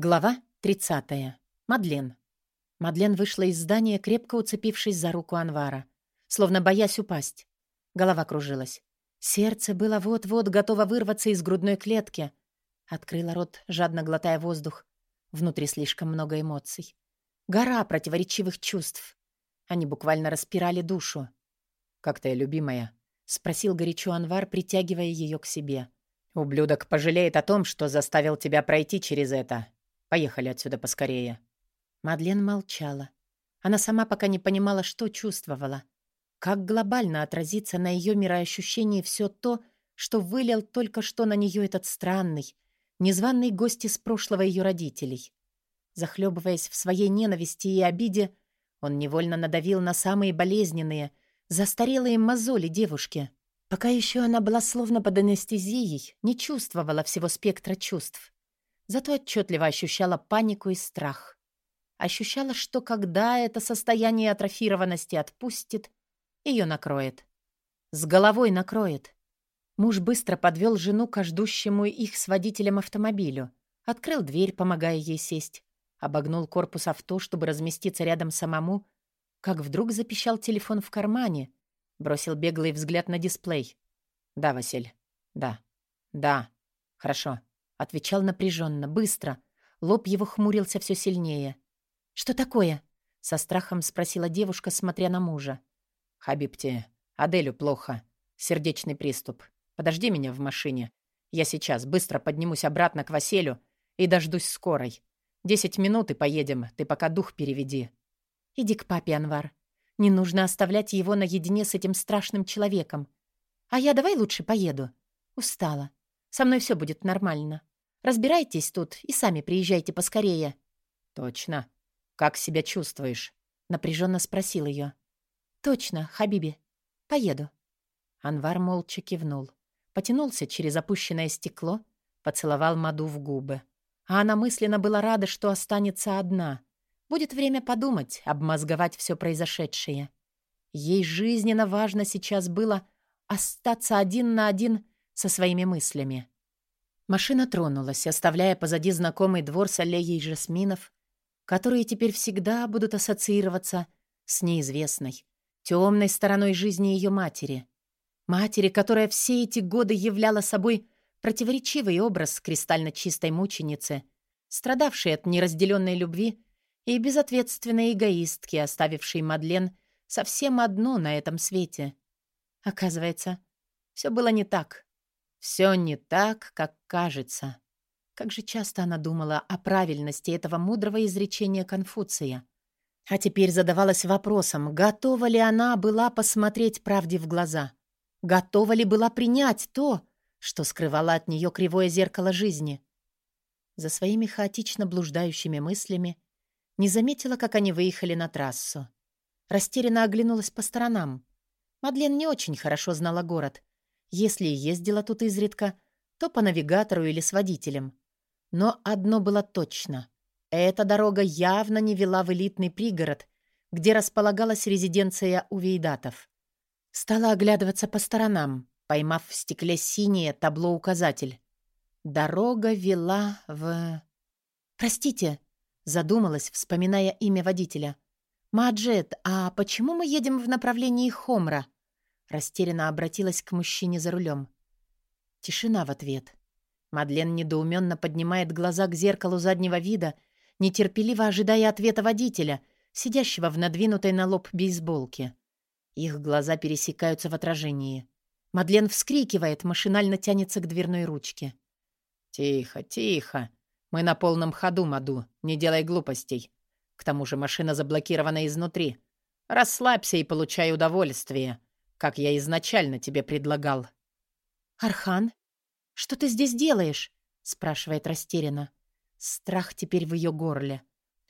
Глава 30. Мадлен. Мадлен вышла из здания, крепко уцепившись за руку Анвара, словно боясь упасть. Голова кружилась. Сердце было вот-вот готово вырваться из грудной клетки. Открыла рот, жадно глотая воздух. Внутри слишком много эмоций. Гора противоречивых чувств. Они буквально распирали душу. «Как ты, любимая?» — спросил горячо Анвар, притягивая ее к себе. «Ублюдок пожалеет о том, что заставил тебя пройти через это. Поехали отсюда поскорее». Мадлен молчала. Она сама пока не понимала, что чувствовала. Как глобально отразится на ее мироощущении все то, что вылил только что на нее этот странный, незваный гость из прошлого ее родителей. Захлебываясь в своей ненависти и обиде, он невольно надавил на самые болезненные, застарелые мозоли девушки. Пока еще она была словно под анестезией, не чувствовала всего спектра чувств. Зато отчетливо ощущала панику и страх. Ощущала, что когда это состояние атрофированности отпустит, ее накроет. С головой накроет. Муж быстро подвел жену к ждущему их с водителем автомобилю. Открыл дверь, помогая ей сесть. Обогнул корпус авто, чтобы разместиться рядом самому. Как вдруг запищал телефон в кармане. Бросил беглый взгляд на дисплей. «Да, Василь. Да. Да. Хорошо. Отвечал напряженно, быстро. Лоб его хмурился все сильнее. «Что такое?» — со страхом спросила девушка, смотря на мужа. «Хабибти, Аделю плохо. Сердечный приступ. Подожди меня в машине. Я сейчас быстро поднимусь обратно к Василю и дождусь скорой. Десять минут и поедем. Ты пока дух переведи». «Иди к папе, Анвар. Не нужно оставлять его наедине с этим страшным человеком. А я давай лучше поеду. Устала. Со мной все будет нормально. Разбирайтесь тут и сами приезжайте поскорее». «Точно. Как себя чувствуешь?» — напряженно спросил ее. «Точно, Хабиби. Поеду». Анвар молча кивнул. Потянулся через опущенное стекло, поцеловал Маду в губы. А она мысленно была рада, что останется одна. Будет время подумать, обмозговать все произошедшее. Ей жизненно важно сейчас было остаться один на один со своими мыслями. Машина тронулась, оставляя позади знакомый двор с аллеей жасминов, которые теперь всегда будут ассоциироваться с неизвестной, темной стороной жизни ее матери. Матери, которая все эти годы являла собой противоречивый образ кристально чистой мученицы, страдавшей от неразделенной любви и безответственной эгоистки, оставившей Мадлен совсем одну на этом свете. Оказывается, все было не так. Все не так, как кажется. Как же часто она думала о правильности этого мудрого изречения Конфуция. А теперь задавалась вопросом, готова ли она была посмотреть правде в глаза? Готова ли была принять то, что скрывало от нее кривое зеркало жизни? За своими хаотично блуждающими мыслями не заметила, как они выехали на трассу. Растерянно оглянулась по сторонам. Мадлен не очень хорошо знала город, если ездила тут изредка, то по навигатору или с водителем. Но одно было точно. Эта дорога явно не вела в элитный пригород, где располагалась резиденция увейдатов. Стала оглядываться по сторонам, поймав в стекле синее табло-указатель. Дорога вела в... «Простите», — задумалась, вспоминая имя водителя. «Маджет, а почему мы едем в направлении Хомра?» Растерянно обратилась к мужчине за рулем. Тишина в ответ. Мадлен недоуменно поднимает глаза к зеркалу заднего вида, нетерпеливо ожидая ответа водителя, сидящего в надвинутой на лоб бейсболке. Их глаза пересекаются в отражении. Мадлен вскрикивает, машинально тянется к дверной ручке. «Тихо, тихо. Мы на полном ходу, Маду. Не делай глупостей. К тому же машина заблокирована изнутри. Расслабься и получай удовольствие как я изначально тебе предлагал». «Архан, что ты здесь делаешь?» — спрашивает растерянно. Страх теперь в ее горле.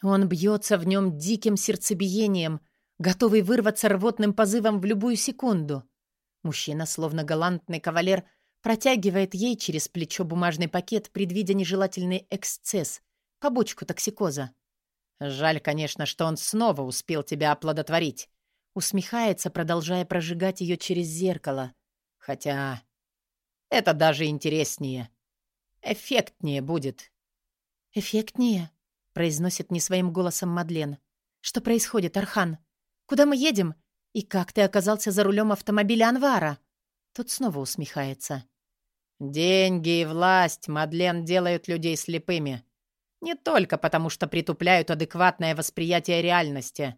Он бьется в нем диким сердцебиением, готовый вырваться рвотным позывом в любую секунду. Мужчина, словно галантный кавалер, протягивает ей через плечо бумажный пакет, предвидя нежелательный эксцесс, побочку токсикоза. «Жаль, конечно, что он снова успел тебя оплодотворить. Усмехается, продолжая прожигать ее через зеркало. Хотя это даже интереснее. Эффектнее будет. «Эффектнее», — произносит не своим голосом Мадлен. «Что происходит, Архан? Куда мы едем? И как ты оказался за рулем автомобиля Анвара?» Тот снова усмехается. «Деньги и власть, Мадлен, делают людей слепыми. Не только потому, что притупляют адекватное восприятие реальности.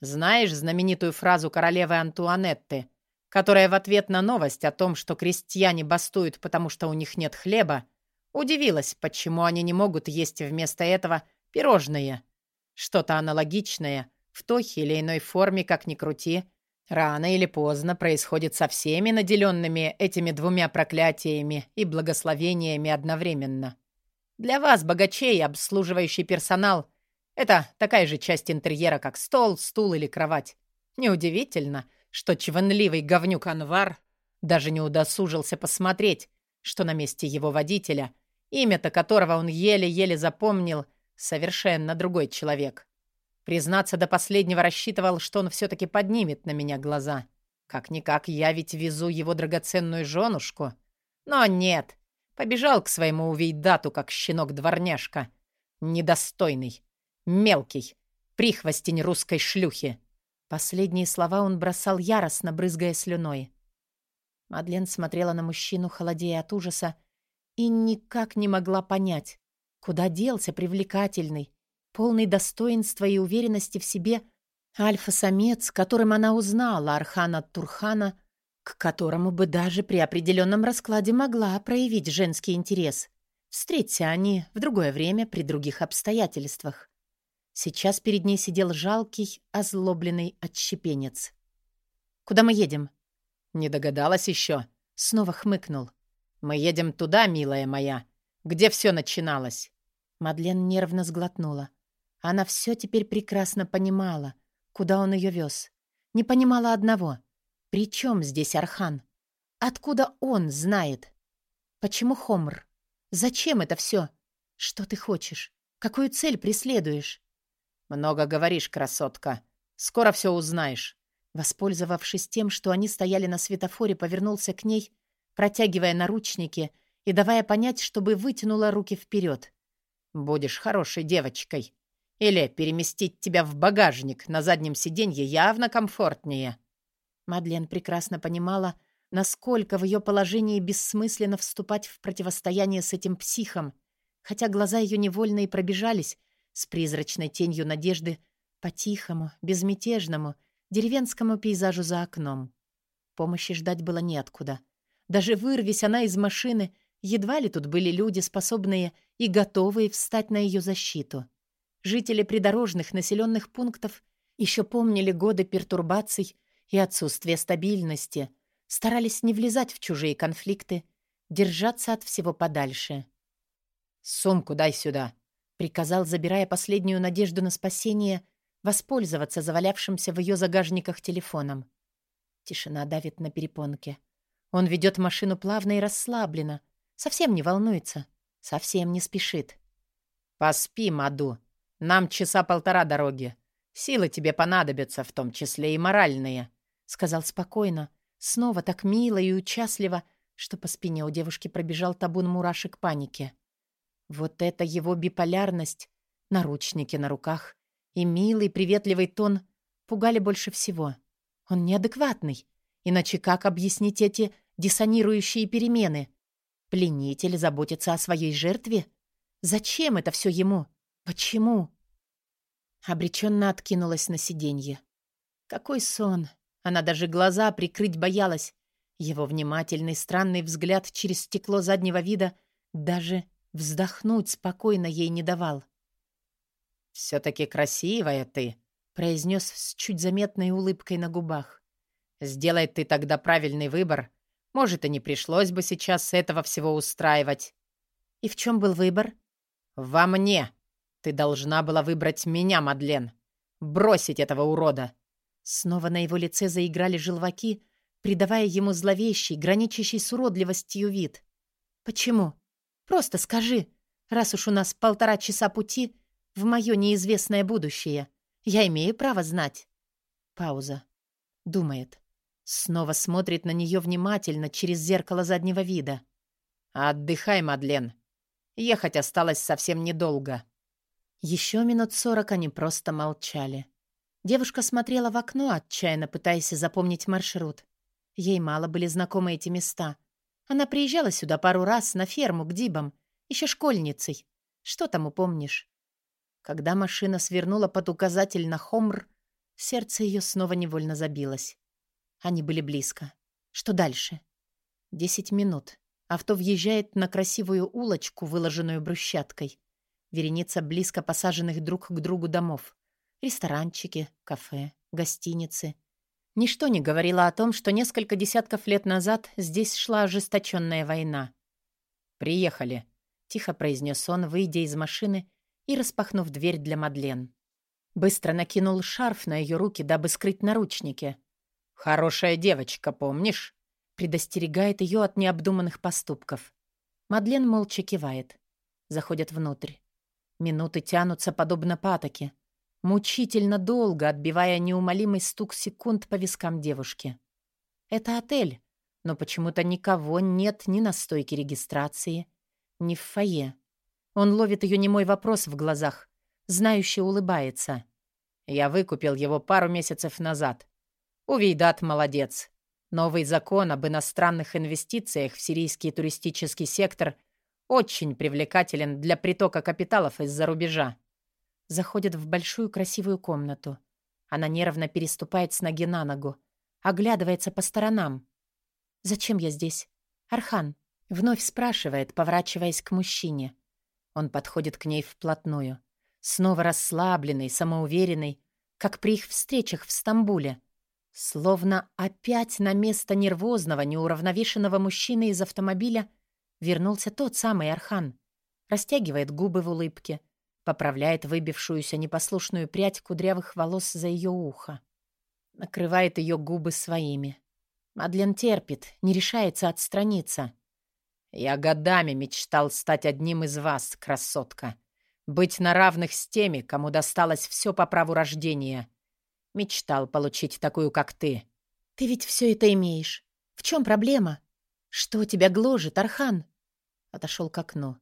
Знаешь знаменитую фразу королевы Антуанетты, которая в ответ на новость о том, что крестьяне бастуют, потому что у них нет хлеба, удивилась, почему они не могут есть вместо этого пирожные. Что-то аналогичное, в той или иной форме, как ни крути, рано или поздно происходит со всеми наделенными этими двумя проклятиями и благословениями одновременно. Для вас, богачей, обслуживающий персонал — это такая же часть интерьера, как стол, стул или кровать. Неудивительно, что чванливый говнюк Анвар даже не удосужился посмотреть, что на месте его водителя, имя-то которого он еле-еле запомнил, совершенно другой человек. Признаться, до последнего рассчитывал, что он все-таки поднимет на меня глаза. Как-никак, я ведь везу его драгоценную женушку. Но нет, Побежал к своему увейдату, как щенок-дворняжка. Недостойный, мелкий, прихвостень русской шлюхи. Последние слова он бросал яростно, брызгая слюной. Мадлен смотрела на мужчину, холодея от ужаса, и никак не могла понять, куда делся привлекательный, полный достоинства и уверенности в себе альфа-самец, которым она узнала Архана Турхана к которому бы даже при определенном раскладе могла проявить женский интерес. Встреться они в другое время при других обстоятельствах. Сейчас перед ней сидел жалкий, озлобленный отщепенец. «Куда мы едем?» «Не догадалась еще?» Снова хмыкнул. «Мы едем туда, милая моя, где все начиналось». Мадлен нервно сглотнула. Она все теперь прекрасно понимала, куда он ее вез. Не понимала одного — при чем здесь Архан? Откуда он знает? Почему Хомр? Зачем это все? Что ты хочешь? Какую цель преследуешь? Много говоришь, красотка. Скоро все узнаешь. Воспользовавшись тем, что они стояли на светофоре, повернулся к ней, протягивая наручники и давая понять, чтобы вытянула руки вперед. «Будешь хорошей девочкой. Или переместить тебя в багажник на заднем сиденье явно комфортнее». Мадлен прекрасно понимала, насколько в ее положении бессмысленно вступать в противостояние с этим психом, хотя глаза ее невольно и пробежались с призрачной тенью надежды по тихому, безмятежному, деревенскому пейзажу за окном. Помощи ждать было неоткуда. Даже вырвись она из машины, едва ли тут были люди, способные и готовые встать на ее защиту. Жители придорожных населенных пунктов еще помнили годы пертурбаций и отсутствие стабильности, старались не влезать в чужие конфликты, держаться от всего подальше. «Сумку дай сюда», — приказал, забирая последнюю надежду на спасение, воспользоваться завалявшимся в ее загажниках телефоном. Тишина давит на перепонке. Он ведет машину плавно и расслабленно, совсем не волнуется, совсем не спешит. «Поспи, Маду. Нам часа полтора дороги. Силы тебе понадобятся, в том числе и моральные. — сказал спокойно, снова так мило и участливо, что по спине у девушки пробежал табун мурашек паники. Вот это его биполярность, наручники на руках и милый приветливый тон пугали больше всего. Он неадекватный, иначе как объяснить эти диссонирующие перемены? Пленитель заботится о своей жертве? Зачем это все ему? Почему? Обреченно откинулась на сиденье. Какой сон! Она даже глаза прикрыть боялась. Его внимательный странный взгляд через стекло заднего вида даже вздохнуть спокойно ей не давал. «Все-таки красивая ты», — произнес с чуть заметной улыбкой на губах. «Сделай ты тогда правильный выбор. Может, и не пришлось бы сейчас этого всего устраивать». «И в чем был выбор?» «Во мне. Ты должна была выбрать меня, Мадлен. Бросить этого урода. Снова на его лице заиграли желваки, придавая ему зловещий, граничащий с уродливостью вид. «Почему? Просто скажи, раз уж у нас полтора часа пути в мое неизвестное будущее. Я имею право знать». Пауза. Думает. Снова смотрит на нее внимательно через зеркало заднего вида. «Отдыхай, Мадлен. Ехать осталось совсем недолго». Еще минут сорок они просто молчали. Девушка смотрела в окно, отчаянно пытаясь запомнить маршрут. Ей мало были знакомы эти места. Она приезжала сюда пару раз на ферму к Дибам, еще школьницей. Что там упомнишь? Когда машина свернула под указатель на Хомр, сердце ее снова невольно забилось. Они были близко. Что дальше? Десять минут. Авто въезжает на красивую улочку, выложенную брусчаткой. Вереница близко посаженных друг к другу домов. Ресторанчики, кафе, гостиницы. Ничто не говорило о том, что несколько десятков лет назад здесь шла ожесточенная война. «Приехали», — тихо произнес он, выйдя из машины и распахнув дверь для Мадлен. Быстро накинул шарф на ее руки, дабы скрыть наручники. «Хорошая девочка, помнишь?» предостерегает ее от необдуманных поступков. Мадлен молча кивает. Заходят внутрь. Минуты тянутся подобно патоке, мучительно долго отбивая неумолимый стук секунд по вискам девушки. Это отель, но почему-то никого нет ни на стойке регистрации, ни в фойе. Он ловит ее немой вопрос в глазах, знающе улыбается. «Я выкупил его пару месяцев назад. Увейдат молодец. Новый закон об иностранных инвестициях в сирийский туристический сектор очень привлекателен для притока капиталов из-за рубежа. Заходит в большую красивую комнату. Она нервно переступает с ноги на ногу, оглядывается по сторонам. «Зачем я здесь?» «Архан», — вновь спрашивает, поворачиваясь к мужчине. Он подходит к ней вплотную. Снова расслабленный, самоуверенный, как при их встречах в Стамбуле. Словно опять на место нервозного, неуравновешенного мужчины из автомобиля вернулся тот самый Архан. Растягивает губы в улыбке, поправляет выбившуюся непослушную прядь кудрявых волос за ее ухо. Накрывает ее губы своими. Мадлен терпит, не решается отстраниться. «Я годами мечтал стать одним из вас, красотка. Быть на равных с теми, кому досталось все по праву рождения. Мечтал получить такую, как ты. Ты ведь все это имеешь. В чем проблема? Что тебя гложет, Архан? Отошел к окну.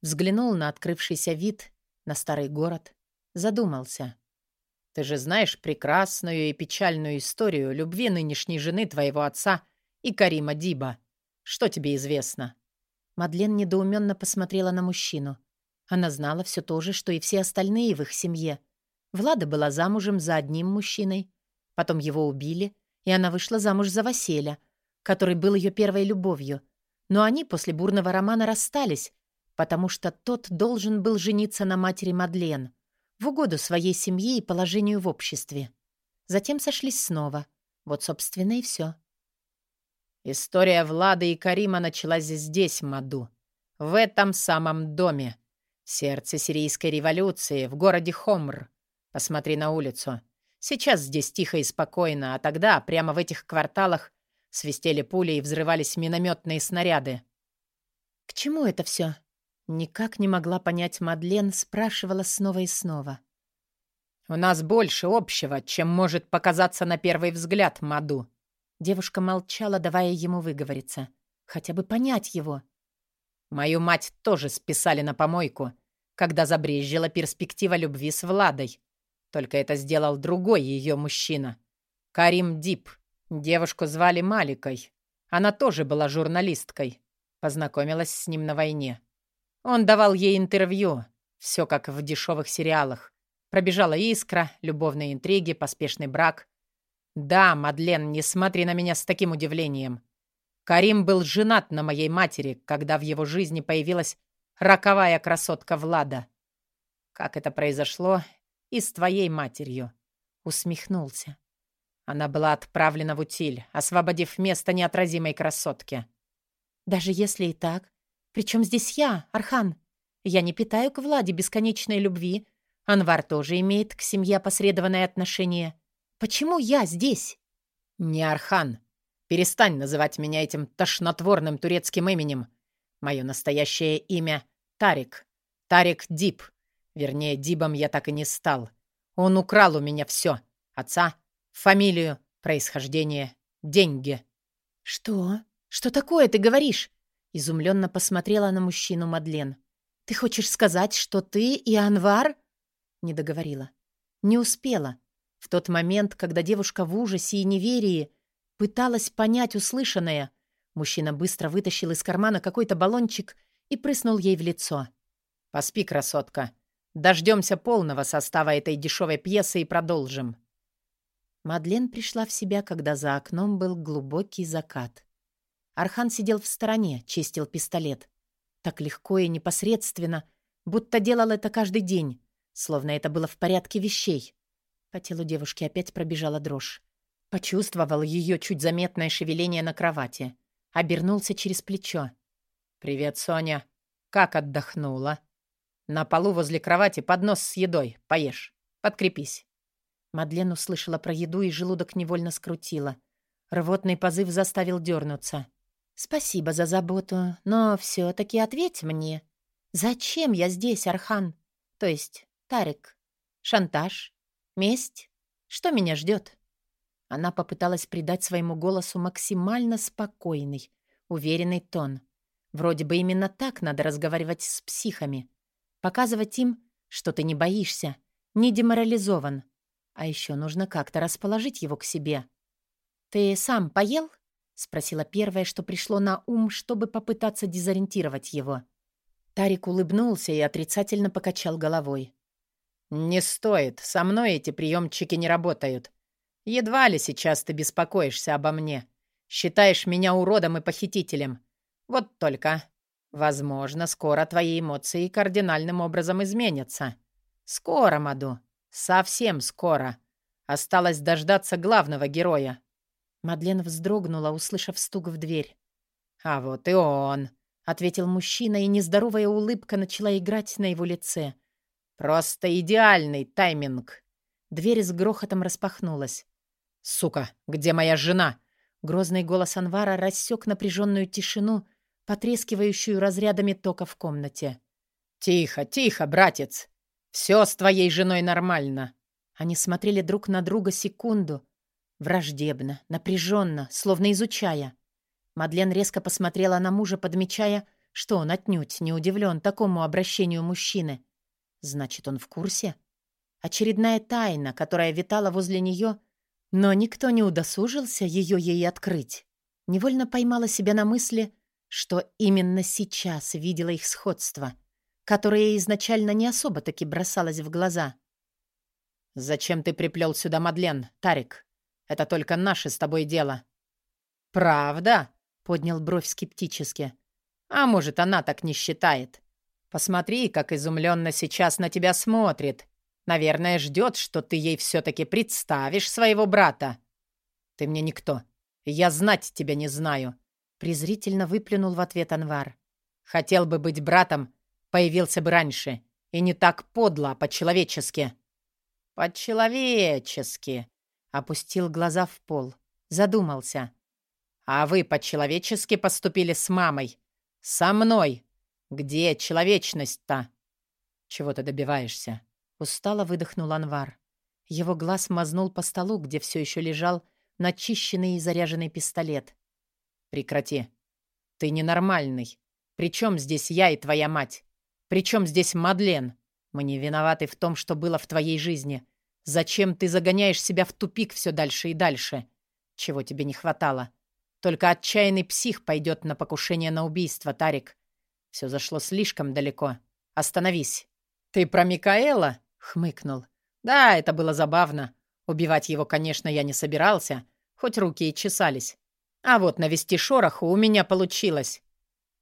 Взглянул на открывшийся вид, на старый город. Задумался. Ты же знаешь прекрасную и печальную историю любви нынешней жены твоего отца и Карима Диба. Что тебе известно?» Мадлен недоуменно посмотрела на мужчину. Она знала все то же, что и все остальные в их семье. Влада была замужем за одним мужчиной, потом его убили, и она вышла замуж за Василя, который был ее первой любовью. Но они после бурного романа расстались, потому что тот должен был жениться на матери Мадлен в угоду своей семье и положению в обществе. Затем сошлись снова. Вот, собственно, и все. История Влады и Карима началась здесь, Маду. В этом самом доме. В сердце сирийской революции, в городе Хомр. Посмотри на улицу. Сейчас здесь тихо и спокойно, а тогда, прямо в этих кварталах, свистели пули и взрывались минометные снаряды. «К чему это все? Никак не могла понять Мадлен, спрашивала снова и снова. «У нас больше общего, чем может показаться на первый взгляд, Маду». Девушка молчала, давая ему выговориться. Хотя бы понять его. «Мою мать тоже списали на помойку, когда забрезжила перспектива любви с Владой. Только это сделал другой ее мужчина. Карим Дип. Девушку звали Маликой. Она тоже была журналисткой. Познакомилась с ним на войне. Он давал ей интервью. Все как в дешевых сериалах. Пробежала искра, любовные интриги, поспешный брак. Да, Мадлен, не смотри на меня с таким удивлением. Карим был женат на моей матери, когда в его жизни появилась роковая красотка Влада. Как это произошло, и с твоей матерью», — усмехнулся. Она была отправлена в утиль, освободив место неотразимой красотке. «Даже если и так, причем здесь я, Архан? Я не питаю к Владе бесконечной любви. Анвар тоже имеет к семье опосредованное отношение. Почему я здесь?» «Не Архан. Перестань называть меня этим тошнотворным турецким именем. Мое настоящее имя — Тарик. Тарик Дип. Вернее, Дибом я так и не стал. Он украл у меня все. Отца, фамилию, происхождение, деньги. «Что? Что такое ты говоришь?» Изумленно посмотрела на мужчину Мадлен. «Ты хочешь сказать, что ты и Анвар?» Не договорила. Не успела. В тот момент, когда девушка в ужасе и неверии пыталась понять услышанное, мужчина быстро вытащил из кармана какой-то баллончик и прыснул ей в лицо. «Поспи, красотка. Дождемся полного состава этой дешевой пьесы и продолжим». Мадлен пришла в себя, когда за окном был глубокий закат. Архан сидел в стороне, чистил пистолет. Так легко и непосредственно, будто делал это каждый день, словно это было в порядке вещей. По телу девушки опять пробежала дрожь. Почувствовал ее чуть заметное шевеление на кровати. Обернулся через плечо. «Привет, Соня. Как отдохнула?» «На полу возле кровати поднос с едой. Поешь. Подкрепись». Мадлен услышала про еду, и желудок невольно скрутила. Рвотный позыв заставил дернуться. «Спасибо за заботу, но все-таки ответь мне. Зачем я здесь, Архан? То есть, Тарик? Шантаж? Месть? Что меня ждет?» Она попыталась придать своему голосу максимально спокойный, уверенный тон. Вроде бы именно так надо разговаривать с психами. Показывать им, что ты не боишься, не деморализован. А еще нужно как-то расположить его к себе. «Ты сам поел?» — спросила первое, что пришло на ум, чтобы попытаться дезориентировать его. Тарик улыбнулся и отрицательно покачал головой. «Не стоит. Со мной эти приемчики не работают. Едва ли сейчас ты беспокоишься обо мне. Считаешь меня уродом и похитителем. Вот только. Возможно, скоро твои эмоции кардинальным образом изменятся. Скоро, Маду. Совсем скоро. Осталось дождаться главного героя. Мадлен вздрогнула, услышав стук в дверь. «А вот и он», — ответил мужчина, и нездоровая улыбка начала играть на его лице. «Просто идеальный тайминг». Дверь с грохотом распахнулась. «Сука, где моя жена?» Грозный голос Анвара рассек напряженную тишину, потрескивающую разрядами тока в комнате. «Тихо, тихо, братец! Все с твоей женой нормально!» Они смотрели друг на друга секунду, Враждебно, напряженно, словно изучая. Мадлен резко посмотрела на мужа, подмечая, что он отнюдь не удивлен такому обращению мужчины. Значит, он в курсе? Очередная тайна, которая витала возле нее, но никто не удосужился ее ей открыть. Невольно поймала себя на мысли, что именно сейчас видела их сходство, которое изначально не особо-таки бросалось в глаза. «Зачем ты приплел сюда Мадлен, Тарик?» Это только наше с тобой дело». «Правда?» — поднял бровь скептически. «А может, она так не считает? Посмотри, как изумленно сейчас на тебя смотрит. Наверное, ждет, что ты ей все-таки представишь своего брата». «Ты мне никто. Я знать тебя не знаю», — презрительно выплюнул в ответ Анвар. «Хотел бы быть братом, появился бы раньше. И не так подло, а по-человечески». «По-человечески», Опустил глаза в пол. Задумался. «А вы по-человечески поступили с мамой. Со мной. Где человечность-то?» «Чего ты добиваешься?» Устало выдохнул Анвар. Его глаз мазнул по столу, где все еще лежал начищенный и заряженный пистолет. «Прекрати. Ты ненормальный. Причем здесь я и твоя мать? Причем здесь Мадлен? Мы не виноваты в том, что было в твоей жизни. Зачем ты загоняешь себя в тупик все дальше и дальше? Чего тебе не хватало? Только отчаянный псих пойдет на покушение на убийство, Тарик. Все зашло слишком далеко. Остановись. Ты про Микаэла? Хмыкнул. Да, это было забавно. Убивать его, конечно, я не собирался, хоть руки и чесались. А вот навести шороху у меня получилось.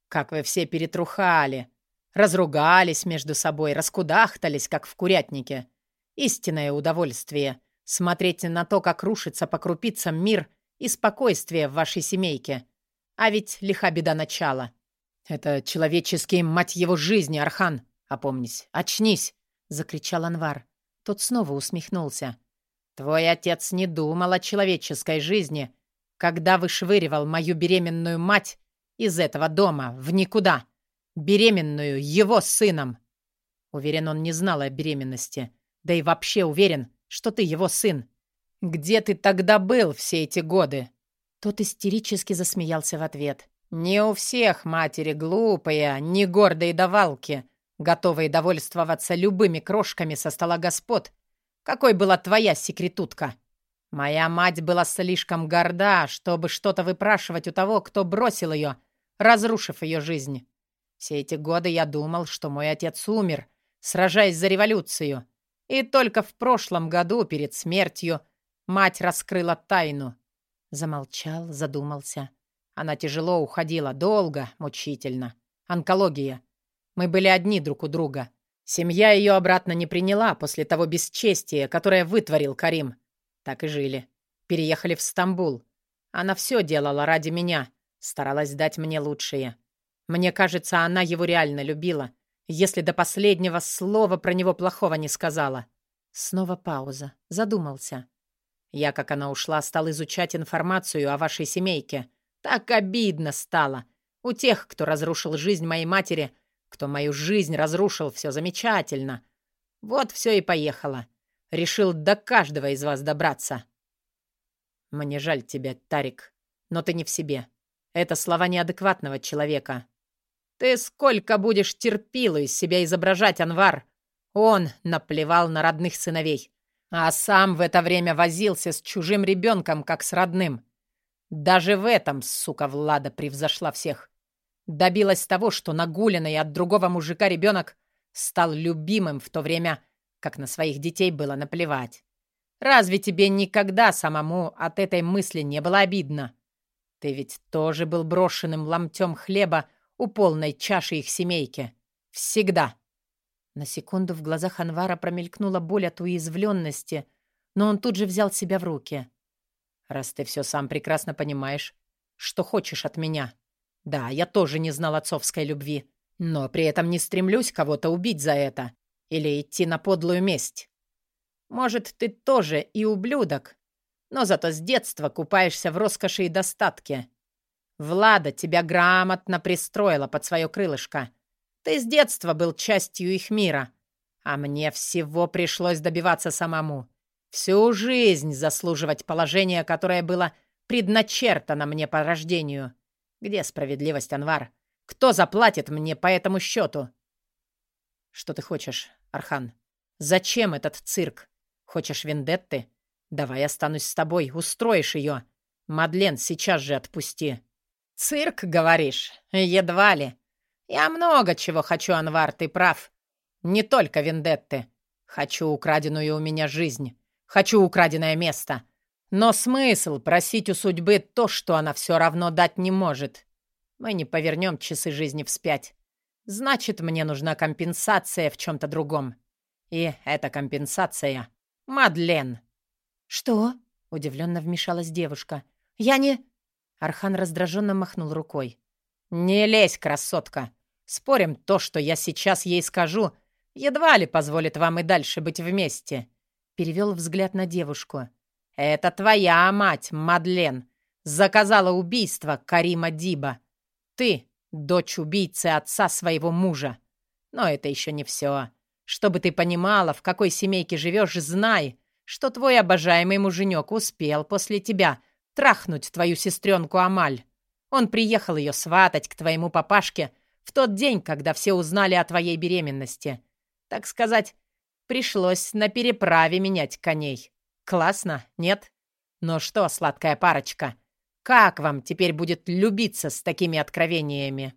Как вы все перетрухали. Разругались между собой, раскудахтались, как в курятнике. Истинное удовольствие — смотреть на то, как рушится по крупицам мир и спокойствие в вашей семейке. А ведь лиха беда начала. Это человеческие, мать его, жизни, Архан. Опомнись, очнись, — закричал Анвар. Тот снова усмехнулся. Твой отец не думал о человеческой жизни, когда вышвыривал мою беременную мать из этого дома в никуда. Беременную его сыном. Уверен, он не знал о беременности. Да и вообще уверен, что ты его сын. Где ты тогда был все эти годы?» Тот истерически засмеялся в ответ. «Не у всех матери глупые, не гордые давалки. готовые довольствоваться любыми крошками со стола господ. Какой была твоя секретутка? Моя мать была слишком горда, чтобы что-то выпрашивать у того, кто бросил ее, разрушив ее жизнь. Все эти годы я думал, что мой отец умер, сражаясь за революцию. И только в прошлом году, перед смертью, мать раскрыла тайну. Замолчал, задумался. Она тяжело уходила, долго, мучительно. Онкология. Мы были одни друг у друга. Семья ее обратно не приняла после того бесчестия, которое вытворил Карим. Так и жили. Переехали в Стамбул. Она все делала ради меня, старалась дать мне лучшее. Мне кажется, она его реально любила, если до последнего слова про него плохого не сказала. Снова пауза. Задумался. Я, как она ушла, стал изучать информацию о вашей семейке. Так обидно стало. У тех, кто разрушил жизнь моей матери, кто мою жизнь разрушил, все замечательно. Вот все и поехало. Решил до каждого из вас добраться. Мне жаль тебя, Тарик, но ты не в себе. Это слова неадекватного человека. Ты сколько будешь терпилу из себя изображать, Анвар? Он наплевал на родных сыновей, а сам в это время возился с чужим ребенком, как с родным. Даже в этом, сука, Влада превзошла всех. Добилась того, что нагуленный от другого мужика ребенок стал любимым в то время, как на своих детей было наплевать. Разве тебе никогда самому от этой мысли не было обидно? Ты ведь тоже был брошенным ломтем хлеба у полной чаши их семейки. Всегда. На секунду в глазах Анвара промелькнула боль от уязвленности, но он тут же взял себя в руки. «Раз ты все сам прекрасно понимаешь, что хочешь от меня. Да, я тоже не знал отцовской любви, но при этом не стремлюсь кого-то убить за это или идти на подлую месть. Может, ты тоже и ублюдок, но зато с детства купаешься в роскоши и достатке. Влада тебя грамотно пристроила под свое крылышко. Ты с детства был частью их мира, а мне всего пришлось добиваться самому. Всю жизнь заслуживать положение, которое было предначертано мне по рождению. Где справедливость, Анвар? Кто заплатит мне по этому счету? Что ты хочешь, Архан? Зачем этот цирк? Хочешь вендетты? Давай останусь с тобой, устроишь ее. Мадлен, сейчас же отпусти. Цирк, говоришь? Едва ли. Я много чего хочу, Анвар, ты прав. Не только вендетты. Хочу украденную у меня жизнь. Хочу украденное место. Но смысл просить у судьбы то, что она все равно дать не может. Мы не повернем часы жизни вспять. Значит, мне нужна компенсация в чем-то другом. И эта компенсация — Мадлен. «Что?» — удивленно вмешалась девушка. «Я не...» Архан раздраженно махнул рукой. «Не лезь, красотка. Спорим, то, что я сейчас ей скажу, едва ли позволит вам и дальше быть вместе». Перевел взгляд на девушку. «Это твоя мать, Мадлен, заказала убийство Карима Диба. Ты — дочь убийцы отца своего мужа. Но это еще не все. Чтобы ты понимала, в какой семейке живешь, знай, что твой обожаемый муженек успел после тебя трахнуть твою сестренку Амаль. Он приехал ее сватать к твоему папашке в тот день, когда все узнали о твоей беременности. Так сказать, пришлось на переправе менять коней. Классно, нет? Ну что, сладкая парочка, как вам теперь будет любиться с такими откровениями?»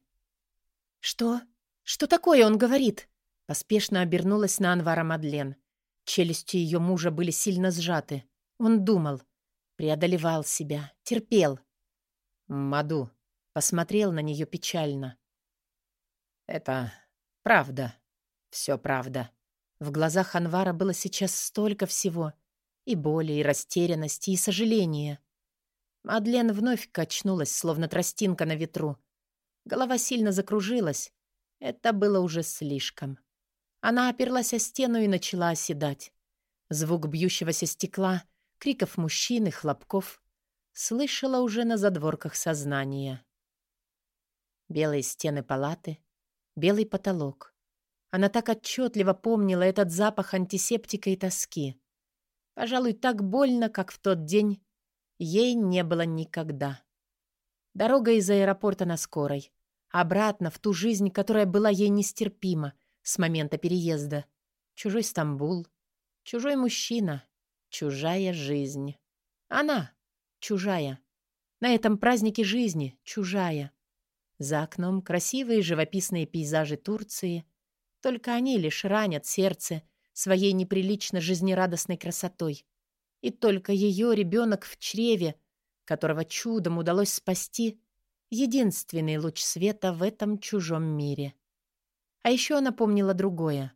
«Что? Что такое он говорит?» Поспешно обернулась на Анвара Мадлен. Челюсти ее мужа были сильно сжаты. Он думал, преодолевал себя, терпел. Маду посмотрел на нее печально. «Это правда. Все правда». В глазах Анвара было сейчас столько всего. И боли, и растерянности, и сожаления. Мадлен вновь качнулась, словно тростинка на ветру. Голова сильно закружилась. Это было уже слишком. Она оперлась о стену и начала оседать. Звук бьющегося стекла, криков мужчин и хлопков слышала уже на задворках сознания. Белые стены палаты, белый потолок. Она так отчетливо помнила этот запах антисептика и тоски. Пожалуй, так больно, как в тот день, ей не было никогда. Дорога из аэропорта на скорой. Обратно в ту жизнь, которая была ей нестерпима, с момента переезда. Чужой Стамбул, чужой мужчина, чужая жизнь. Она чужая. На этом празднике жизни чужая. За окном красивые живописные пейзажи Турции. Только они лишь ранят сердце своей неприлично жизнерадостной красотой. И только ее ребенок в чреве, которого чудом удалось спасти, единственный луч света в этом чужом мире. А еще она помнила другое.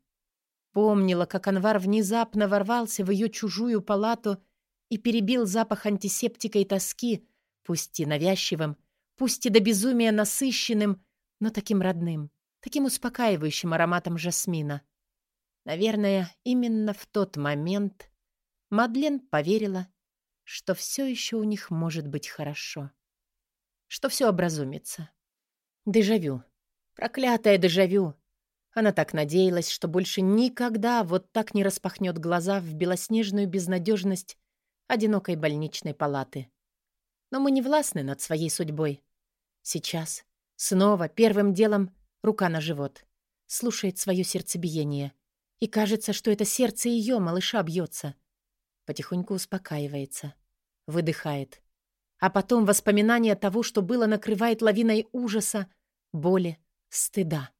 Помнила, как Анвар внезапно ворвался в ее чужую палату и перебил запах антисептика и тоски, пусть и навязчивым, пусть и до безумия насыщенным, но таким родным, таким успокаивающим ароматом жасмина. Наверное, именно в тот момент Мадлен поверила, что все еще у них может быть хорошо, что все образумится. Дежавю. Проклятое дежавю. Она так надеялась, что больше никогда вот так не распахнет глаза в белоснежную безнадежность одинокой больничной палаты. Но мы не властны над своей судьбой. Сейчас, снова, первым делом, рука на живот. Слушает свое сердцебиение. И кажется, что это сердце ее малыша бьется. Потихоньку успокаивается. Выдыхает. А потом воспоминание того, что было, накрывает лавиной ужаса, боли, стыда.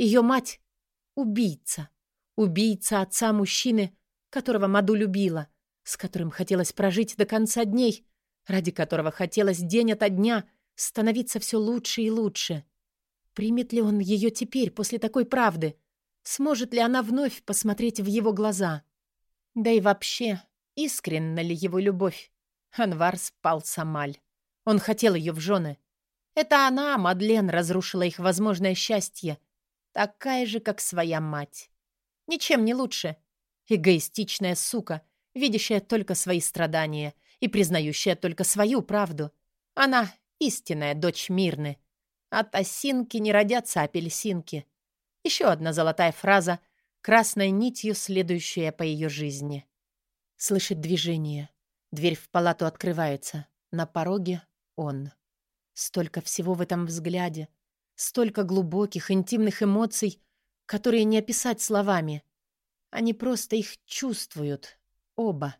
Ее мать — убийца. Убийца отца мужчины, которого Маду любила — с которым хотелось прожить до конца дней, ради которого хотелось день ото дня становиться все лучше и лучше. Примет ли он ее теперь, после такой правды? Сможет ли она вновь посмотреть в его глаза? Да и вообще, искренна ли его любовь? Анвар спал Самаль. Он хотел ее в жены. Это она, Мадлен, разрушила их возможное счастье. Такая же, как своя мать. Ничем не лучше. Эгоистичная сука, видящая только свои страдания и признающая только свою правду. Она — истинная дочь Мирны. От осинки не родятся апельсинки. Еще одна золотая фраза, красной нитью следующая по ее жизни. Слышит движение. Дверь в палату открывается. На пороге он. Столько всего в этом взгляде. Столько глубоких, интимных эмоций, которые не описать словами. Они просто их чувствуют, Оба.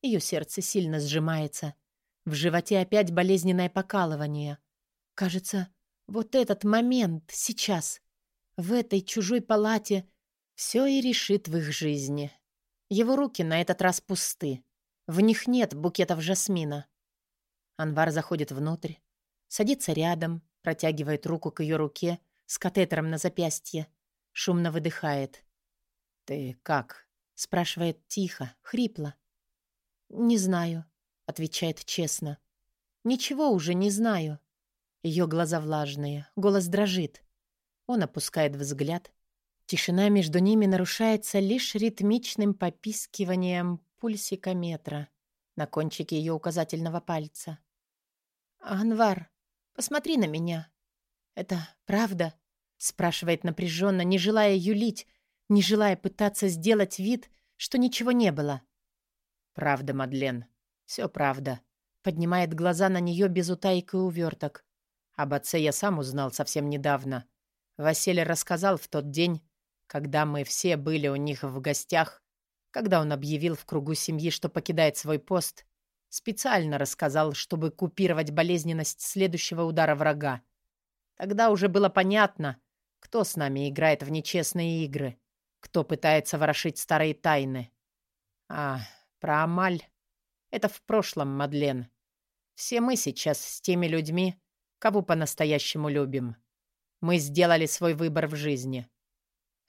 Ее сердце сильно сжимается. В животе опять болезненное покалывание. Кажется, вот этот момент, сейчас, в этой чужой палате, все и решит в их жизни. Его руки на этот раз пусты. В них нет букетов жасмина. Анвар заходит внутрь, садится рядом, протягивает руку к ее руке с катетером на запястье, шумно выдыхает. «Ты как?» Спрашивает тихо, хрипло. «Не знаю», — отвечает честно. «Ничего уже не знаю». Ее глаза влажные, голос дрожит. Он опускает взгляд. Тишина между ними нарушается лишь ритмичным попискиванием пульсикометра на кончике ее указательного пальца. «Анвар, посмотри на меня». «Это правда?» — спрашивает напряженно, не желая юлить, не желая пытаться сделать вид, что ничего не было. «Правда, Мадлен, все правда», — поднимает глаза на нее без утайки и уверток. Об отце я сам узнал совсем недавно. Василий рассказал в тот день, когда мы все были у них в гостях, когда он объявил в кругу семьи, что покидает свой пост, специально рассказал, чтобы купировать болезненность следующего удара врага. Тогда уже было понятно, кто с нами играет в нечестные игры кто пытается ворошить старые тайны. А, про Амаль. Это в прошлом, Мадлен. Все мы сейчас с теми людьми, кого по-настоящему любим. Мы сделали свой выбор в жизни.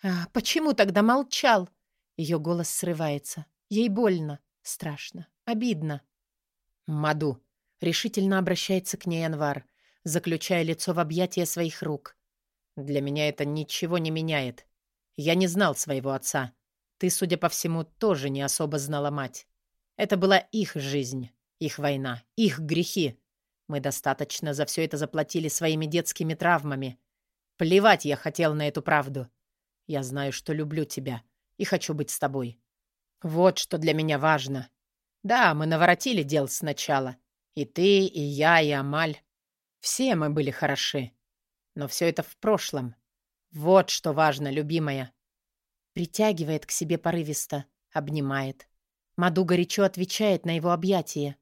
А почему тогда молчал? Ее голос срывается. Ей больно, страшно, обидно. Маду. Решительно обращается к ней Анвар, заключая лицо в объятия своих рук. Для меня это ничего не меняет. Я не знал своего отца. Ты, судя по всему, тоже не особо знала мать. Это была их жизнь, их война, их грехи. Мы достаточно за все это заплатили своими детскими травмами. Плевать я хотел на эту правду. Я знаю, что люблю тебя и хочу быть с тобой. Вот что для меня важно. Да, мы наворотили дел сначала. И ты, и я, и Амаль. Все мы были хороши. Но все это в прошлом. Вот что важно, любимая. Притягивает к себе порывисто, обнимает. Маду горячо отвечает на его объятия.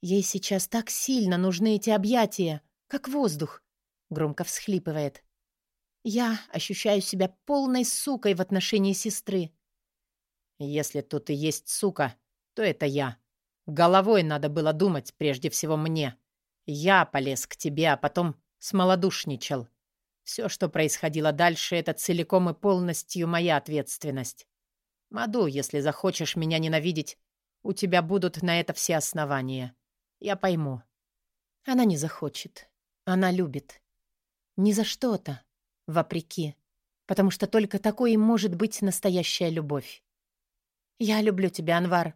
Ей сейчас так сильно нужны эти объятия, как воздух. Громко всхлипывает. Я ощущаю себя полной сукой в отношении сестры. Если тут и есть сука, то это я. Головой надо было думать прежде всего мне. Я полез к тебе, а потом смолодушничал. Все, что происходило дальше, это целиком и полностью моя ответственность. Маду, если захочешь меня ненавидеть, у тебя будут на это все основания. Я пойму. Она не захочет. Она любит. Не за что-то. Вопреки. Потому что только такой может быть настоящая любовь. «Я люблю тебя, Анвар.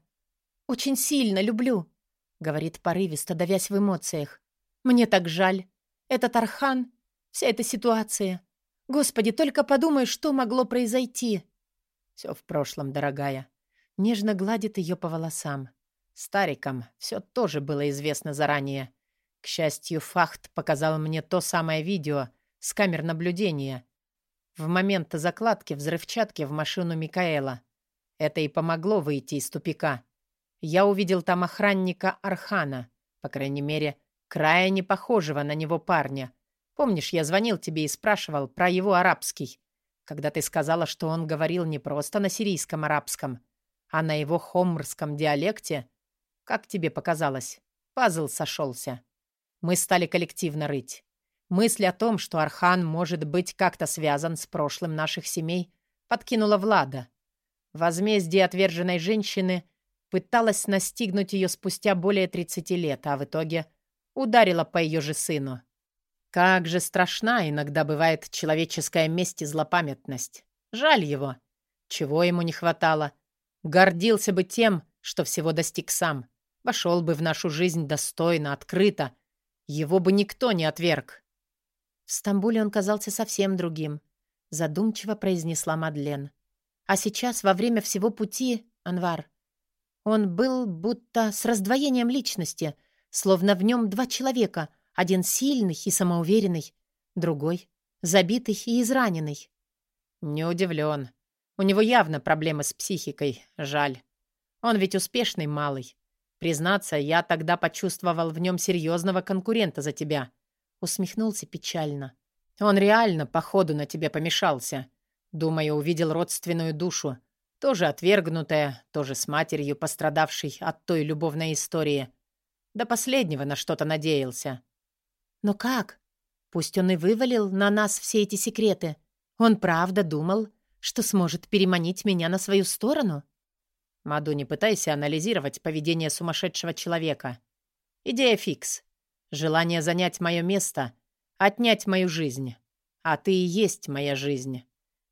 Очень сильно люблю», — говорит порывисто, давясь в эмоциях. «Мне так жаль. Этот Архан, вся эта ситуация. Господи, только подумай, что могло произойти». «Все в прошлом, дорогая». Нежно гладит ее по волосам. Старикам все тоже было известно заранее. К счастью, Фахт показал мне то самое видео с камер наблюдения. В момент закладки взрывчатки в машину Микаэла. Это и помогло выйти из тупика. Я увидел там охранника Архана, по крайней мере, крайне похожего на него парня. Помнишь, я звонил тебе и спрашивал про его арабский, когда ты сказала, что он говорил не просто на сирийском арабском, а на его хомрском диалекте? Как тебе показалось? Пазл сошелся. Мы стали коллективно рыть. Мысль о том, что Архан может быть как-то связан с прошлым наших семей, подкинула Влада. Возмездие отверженной женщины пыталась настигнуть ее спустя более 30 лет, а в итоге ударила по ее же сыну. Как же страшна иногда бывает человеческая месть и злопамятность. Жаль его. Чего ему не хватало? Гордился бы тем, что всего достиг сам. Вошел бы в нашу жизнь достойно, открыто. Его бы никто не отверг. В Стамбуле он казался совсем другим, задумчиво произнесла Мадлен. А сейчас, во время всего пути, Анвар, он был будто с раздвоением личности, словно в нем два человека, один сильный и самоуверенный, другой забитый и израненный. Не удивлен. У него явно проблемы с психикой, жаль. Он ведь успешный малый. Признаться, я тогда почувствовал в нем серьезного конкурента за тебя. Усмехнулся печально. Он реально, походу, на тебе помешался. Думаю, увидел родственную душу. Тоже отвергнутая, тоже с матерью, пострадавшей от той любовной истории. До последнего на что-то надеялся. Но как? Пусть он и вывалил на нас все эти секреты. Он правда думал, что сможет переманить меня на свою сторону? Маду, не пытайся анализировать поведение сумасшедшего человека. Идея фикс. Желание занять мое место, отнять мою жизнь. А ты и есть моя жизнь.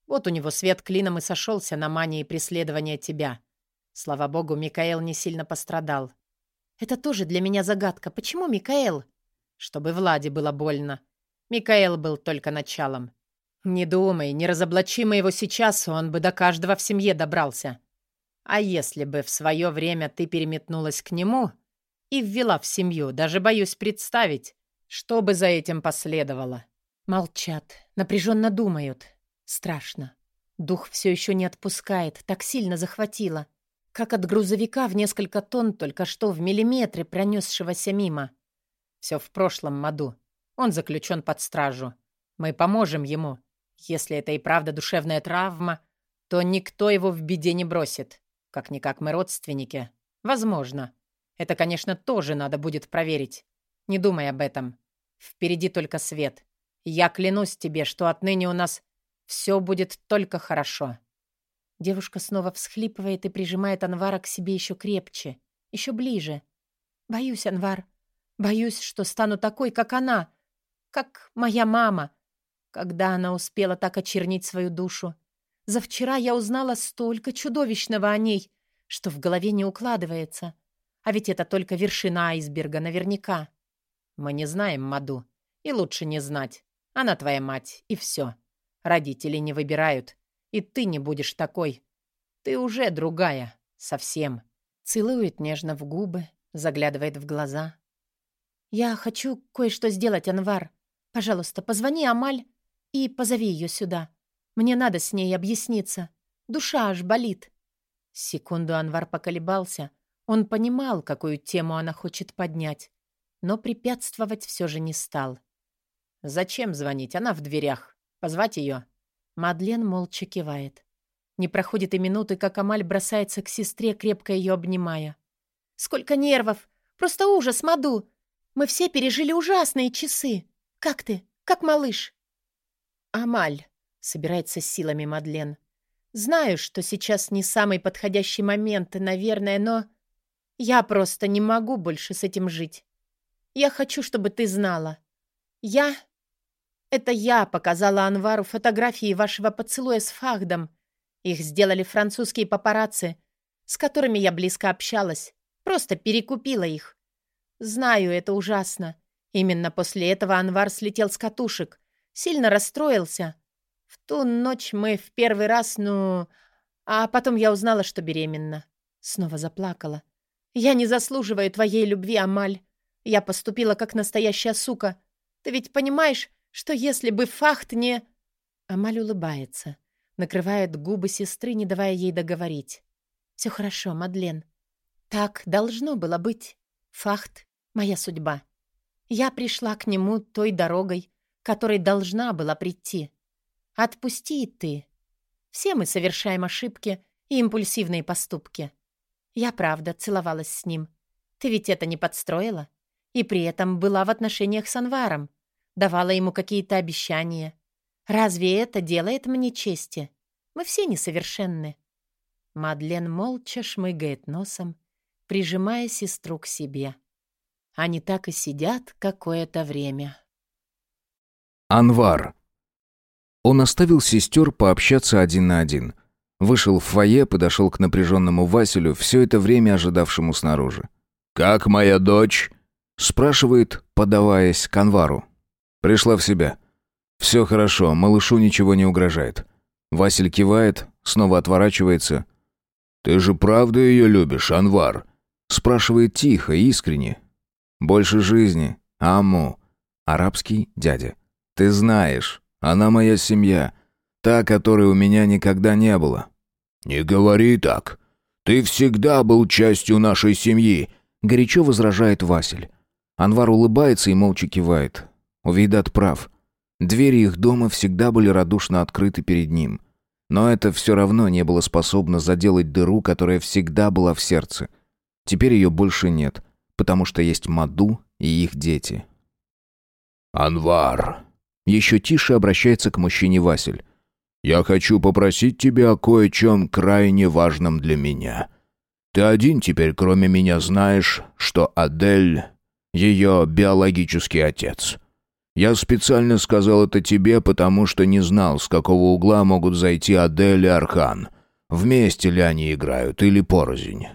Вот у него свет клином и сошелся на мании преследования тебя. Слава богу, Микаэл не сильно пострадал. Это тоже для меня загадка. Почему Микаэл? Чтобы Владе было больно. Микаэл был только началом. Не думай, не разоблачимый его сейчас, он бы до каждого в семье добрался. А если бы в свое время ты переметнулась к нему и ввела в семью, даже боюсь представить, что бы за этим последовало. Молчат, напряженно думают. Страшно. Дух все еще не отпускает, так сильно захватило. Как от грузовика в несколько тонн только что в миллиметре пронесшегося мимо. Все в прошлом, Маду. Он заключен под стражу. Мы поможем ему. Если это и правда душевная травма, то никто его в беде не бросит. Как-никак мы родственники. Возможно. Это, конечно, тоже надо будет проверить. Не думай об этом. Впереди только свет. Я клянусь тебе, что отныне у нас все будет только хорошо». Девушка снова всхлипывает и прижимает Анвара к себе еще крепче, еще ближе. «Боюсь, Анвар. Боюсь, что стану такой, как она, как моя мама, когда она успела так очернить свою душу. За вчера я узнала столько чудовищного о ней, что в голове не укладывается. А ведь это только вершина айсберга наверняка». «Мы не знаем Маду, и лучше не знать. Она твоя мать, и все. Родители не выбирают. И ты не будешь такой. Ты уже другая. Совсем. Целует нежно в губы, заглядывает в глаза. «Я хочу кое-что сделать, Анвар. Пожалуйста, позвони Амаль и позови ее сюда. Мне надо с ней объясниться. Душа аж болит». Секунду Анвар поколебался. Он понимал, какую тему она хочет поднять, но препятствовать все же не стал. «Зачем звонить? Она в дверях. Позвать ее?» Мадлен молча кивает. Не проходит и минуты, как Амаль бросается к сестре, крепко ее обнимая. «Сколько нервов! Просто ужас, Маду! Мы все пережили ужасные часы! Как ты? Как малыш?» «Амаль», — собирается с силами Мадлен. «Знаю, что сейчас не самый подходящий момент, наверное, но я просто не могу больше с этим жить. Я хочу, чтобы ты знала. Я... Это я показала Анвару фотографии вашего поцелуя с Фахдом, их сделали французские папарацци, с которыми я близко общалась. Просто перекупила их. Знаю, это ужасно. Именно после этого Анвар слетел с катушек. Сильно расстроился. В ту ночь мы в первый раз, ну... А потом я узнала, что беременна. Снова заплакала. Я не заслуживаю твоей любви, Амаль. Я поступила как настоящая сука. Ты ведь понимаешь, что если бы Фахт не... Амаль улыбается накрывает губы сестры, не давая ей договорить. «Все хорошо, Мадлен. Так должно было быть. Фахт — моя судьба. Я пришла к нему той дорогой, которой должна была прийти. Отпусти и ты. Все мы совершаем ошибки и импульсивные поступки. Я, правда, целовалась с ним. Ты ведь это не подстроила? И при этом была в отношениях с Анваром. Давала ему какие-то обещания. Разве это делает мне чести? Мы все несовершенны». Мадлен молча шмыгает носом, прижимая сестру к себе. Они так и сидят какое-то время. Анвар. Он оставил сестер пообщаться один на один. Вышел в фойе, подошел к напряженному Василю, все это время ожидавшему снаружи. «Как моя дочь?» — спрашивает, подаваясь к Анвару. «Пришла в себя. Все хорошо, малышу ничего не угрожает». Василь кивает, снова отворачивается. «Ты же правда ее любишь, Анвар?» Спрашивает тихо, искренне. «Больше жизни. Аму». Арабский дядя. «Ты знаешь, она моя семья. Та, которой у меня никогда не было». «Не говори так. Ты всегда был частью нашей семьи», — горячо возражает Василь. Анвар улыбается и молча кивает. Увидат прав. Двери их дома всегда были радушно открыты перед ним. Но это все равно не было способно заделать дыру, которая всегда была в сердце. Теперь ее больше нет, потому что есть Маду и их дети. «Анвар!» Еще тише обращается к мужчине Василь. «Я хочу попросить тебя о кое-чем крайне важном для меня. Ты один теперь, кроме меня, знаешь, что Адель — ее биологический отец». Я специально сказал это тебе, потому что не знал, с какого угла могут зайти Адель и Архан. Вместе ли они играют или порознь.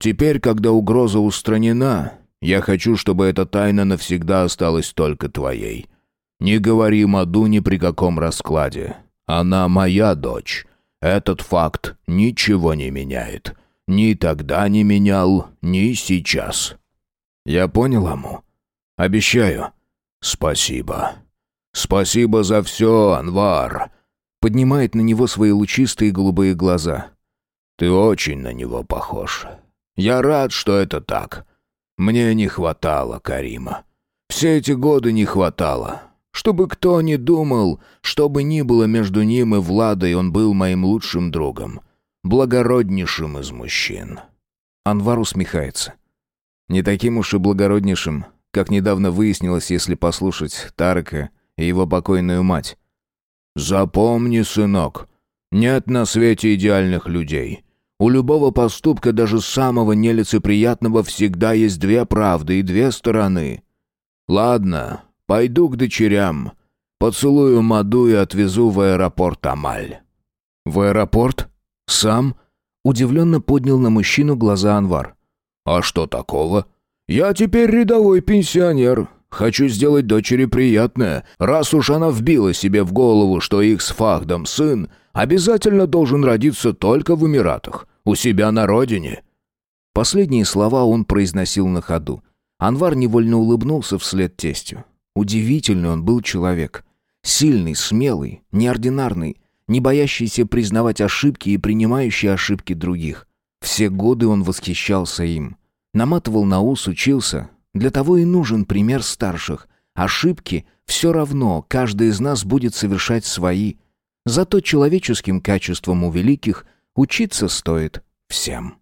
Теперь, когда угроза устранена, я хочу, чтобы эта тайна навсегда осталась только твоей. Не говори Маду ни при каком раскладе. Она моя дочь. Этот факт ничего не меняет. Ни тогда не менял, ни сейчас. Я понял, Аму. Обещаю. «Спасибо. Спасибо за все, Анвар!» Поднимает на него свои лучистые голубые глаза. «Ты очень на него похож. Я рад, что это так. Мне не хватало Карима. Все эти годы не хватало. Чтобы кто ни думал, что бы ни было между ним и Владой, он был моим лучшим другом. Благороднейшим из мужчин». Анвар усмехается. «Не таким уж и благороднейшим, как недавно выяснилось, если послушать Тарка и его покойную мать. «Запомни, сынок, нет на свете идеальных людей. У любого поступка, даже самого нелицеприятного, всегда есть две правды и две стороны. Ладно, пойду к дочерям. Поцелую Маду и отвезу в аэропорт Амаль». «В аэропорт? Сам?» Удивленно поднял на мужчину глаза Анвар. «А что такого?» «Я теперь рядовой пенсионер. Хочу сделать дочери приятное, раз уж она вбила себе в голову, что их с Фахдом сын обязательно должен родиться только в Эмиратах, у себя на родине». Последние слова он произносил на ходу. Анвар невольно улыбнулся вслед тестю. Удивительный он был человек. Сильный, смелый, неординарный. не боящийся признавать ошибки и принимающий ошибки других. Все годы он восхищался им. Наматывал на ус, учился. Для того и нужен пример старших. Ошибки все равно, каждый из нас будет совершать свои. Зато человеческим качеством у великих учиться стоит всем.